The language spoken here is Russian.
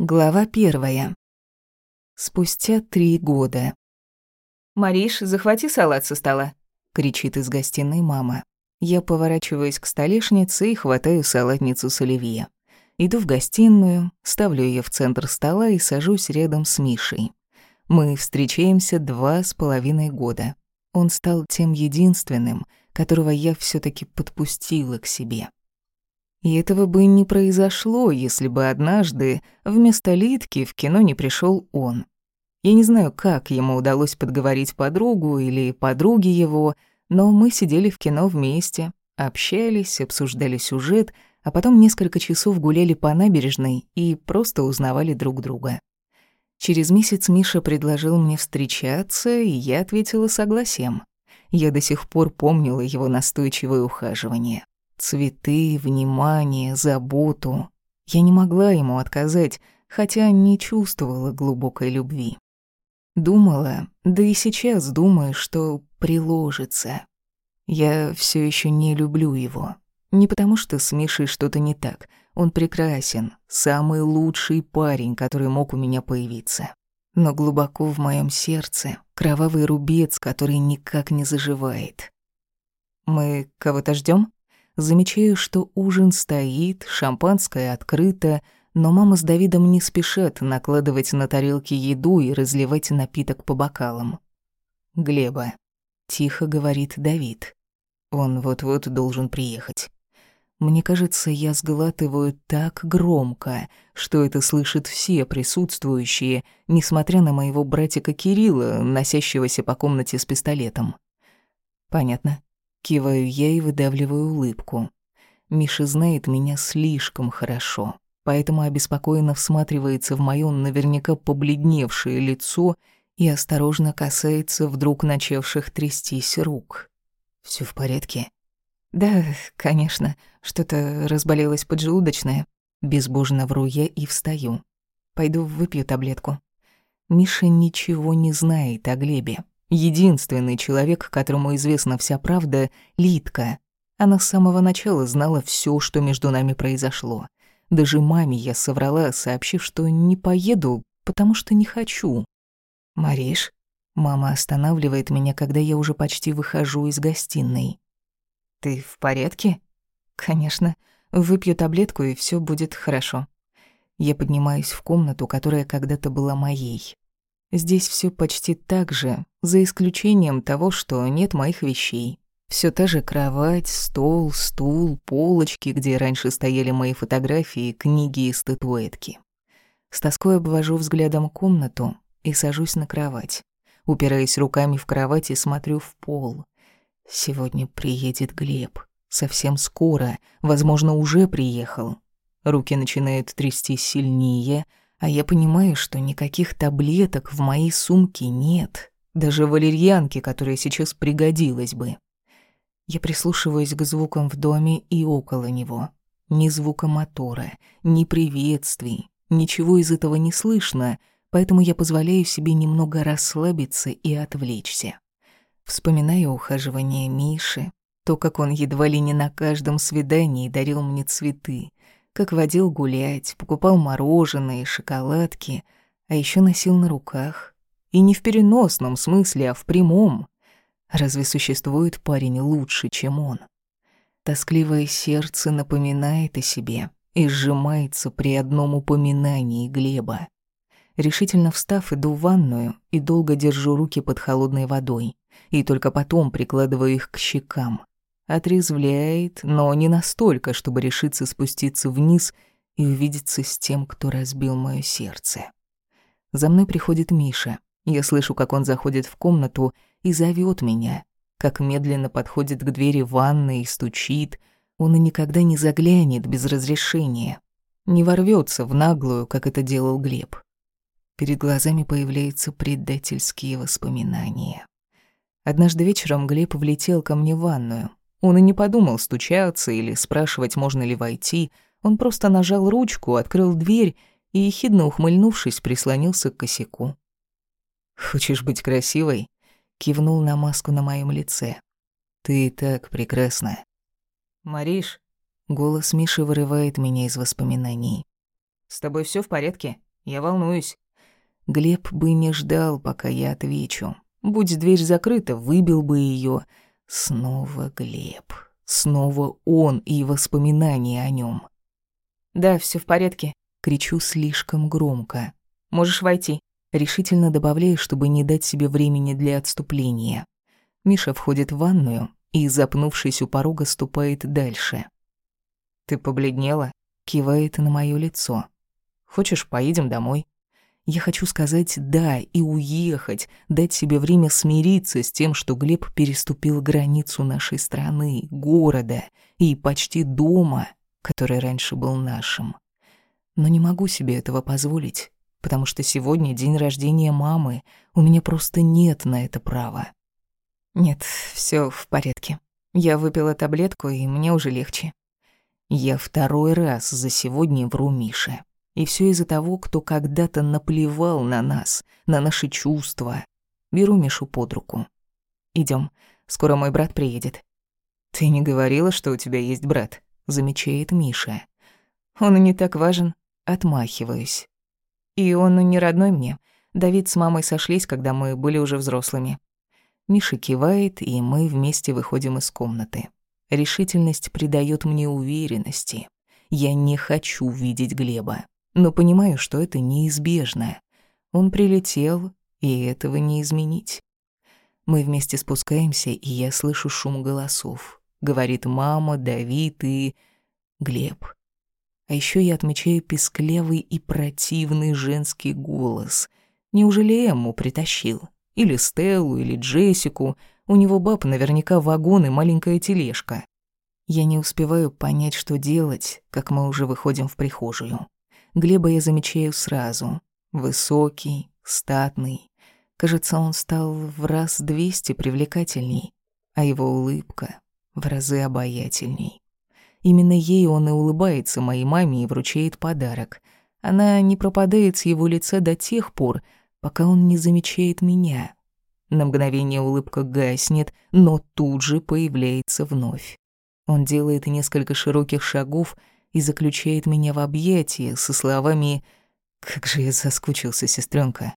Глава первая. Спустя три года. «Мариш, захвати салат со стола», — кричит из гостиной мама. Я поворачиваюсь к столешнице и хватаю салатницу с оливье. Иду в гостиную, ставлю ее в центр стола и сажусь рядом с Мишей. Мы встречаемся два с половиной года. Он стал тем единственным, которого я все таки подпустила к себе. И этого бы не произошло, если бы однажды вместо Литки в кино не пришел он. Я не знаю, как ему удалось подговорить подругу или подруги его, но мы сидели в кино вместе, общались, обсуждали сюжет, а потом несколько часов гуляли по набережной и просто узнавали друг друга. Через месяц Миша предложил мне встречаться, и я ответила согласием. Я до сих пор помнила его настойчивое ухаживание. Цветы, внимание, заботу. Я не могла ему отказать, хотя не чувствовала глубокой любви. Думала, да и сейчас думаю, что приложится. Я все еще не люблю его. Не потому что с Мишей что-то не так. Он прекрасен, самый лучший парень, который мог у меня появиться. Но глубоко в моем сердце кровавый рубец, который никак не заживает. Мы кого-то ждем? Замечаю, что ужин стоит, шампанское открыто, но мама с Давидом не спешат накладывать на тарелки еду и разливать напиток по бокалам. «Глеба», — тихо говорит Давид. «Он вот-вот должен приехать». Мне кажется, я сглатываю так громко, что это слышат все присутствующие, несмотря на моего братика Кирилла, носящегося по комнате с пистолетом. Понятно. Киваю я и выдавливаю улыбку. Миша знает меня слишком хорошо, поэтому обеспокоенно всматривается в моё наверняка побледневшее лицо и осторожно касается вдруг начавших трястись рук. Всё в порядке?» «Да, конечно, что-то разболелось поджелудочное». Безбожно вру я и встаю. Пойду выпью таблетку. Миша ничего не знает о Глебе. Единственный человек, которому известна вся правда — Литка. Она с самого начала знала все, что между нами произошло. Даже маме я соврала, сообщив, что не поеду, потому что не хочу. «Мариш?» Мама останавливает меня, когда я уже почти выхожу из гостиной. «Ты в порядке?» «Конечно. Выпью таблетку, и все будет хорошо». Я поднимаюсь в комнату, которая когда-то была моей. Здесь все почти так же, за исключением того, что нет моих вещей. Все та же кровать, стол, стул, полочки, где раньше стояли мои фотографии, книги и статуэтки. С тоской обвожу взглядом комнату и сажусь на кровать. Упираясь руками в кровать и смотрю в пол. Сегодня приедет Глеб. Совсем скоро, возможно, уже приехал. Руки начинают трясти сильнее, а я понимаю, что никаких таблеток в моей сумке нет, даже валерьянки, которая сейчас пригодилась бы. Я прислушиваюсь к звукам в доме и около него. Ни звука мотора, ни приветствий, ничего из этого не слышно, поэтому я позволяю себе немного расслабиться и отвлечься. Вспоминаю ухаживание Миши, то, как он едва ли не на каждом свидании дарил мне цветы, как водил гулять, покупал мороженое и шоколадки, а еще носил на руках. И не в переносном смысле, а в прямом. Разве существует парень лучше, чем он? Тоскливое сердце напоминает о себе и сжимается при одном упоминании Глеба. Решительно встав, иду в ванную и долго держу руки под холодной водой, и только потом прикладываю их к щекам. Отрезвляет, но не настолько, чтобы решиться спуститься вниз и увидеться с тем, кто разбил моё сердце. За мной приходит Миша. Я слышу, как он заходит в комнату и зовёт меня, как медленно подходит к двери ванной и стучит. Он и никогда не заглянет без разрешения. Не ворвётся в наглую, как это делал Глеб. Перед глазами появляются предательские воспоминания. Однажды вечером Глеб влетел ко мне в ванную. Он и не подумал стучаться или спрашивать, можно ли войти. Он просто нажал ручку, открыл дверь и, ехидно ухмыльнувшись, прислонился к косяку. «Хочешь быть красивой?» — кивнул на маску на моем лице. «Ты так прекрасна». «Мариш», — голос Миши вырывает меня из воспоминаний. «С тобой все в порядке? Я волнуюсь». Глеб бы не ждал, пока я отвечу. Будь дверь закрыта, выбил бы ее. Снова Глеб. Снова он и воспоминания о нем. «Да, все в порядке», — кричу слишком громко. «Можешь войти», — решительно добавляю, чтобы не дать себе времени для отступления. Миша входит в ванную и, запнувшись у порога, ступает дальше. «Ты побледнела?» — кивает на моё лицо. «Хочешь, поедем домой?» Я хочу сказать «да» и уехать, дать себе время смириться с тем, что Глеб переступил границу нашей страны, города и почти дома, который раньше был нашим. Но не могу себе этого позволить, потому что сегодня день рождения мамы, у меня просто нет на это права. Нет, все в порядке. Я выпила таблетку, и мне уже легче. Я второй раз за сегодня вру Мише. И все из-за того, кто когда-то наплевал на нас, на наши чувства. Беру Мишу под руку. Идем. Скоро мой брат приедет. Ты не говорила, что у тебя есть брат? Замечает Миша. Он не так важен. Отмахиваюсь. И он не родной мне. Давид с мамой сошлись, когда мы были уже взрослыми. Миша кивает, и мы вместе выходим из комнаты. Решительность придает мне уверенности. Я не хочу видеть Глеба но понимаю, что это неизбежно. Он прилетел, и этого не изменить. Мы вместе спускаемся, и я слышу шум голосов. Говорит мама, Давид и... Глеб. А еще я отмечаю песклявый и противный женский голос. Неужели Эмму притащил? Или Стеллу, или Джессику. У него баб наверняка вагон и маленькая тележка. Я не успеваю понять, что делать, как мы уже выходим в прихожую. Глеба я замечаю сразу. Высокий, статный. Кажется, он стал в раз двести привлекательней, а его улыбка в разы обаятельней. Именно ей он и улыбается моей маме и вручает подарок. Она не пропадает с его лица до тех пор, пока он не замечает меня. На мгновение улыбка гаснет, но тут же появляется вновь. Он делает несколько широких шагов и заключает меня в объятия со словами «Как же я соскучился, сестренка.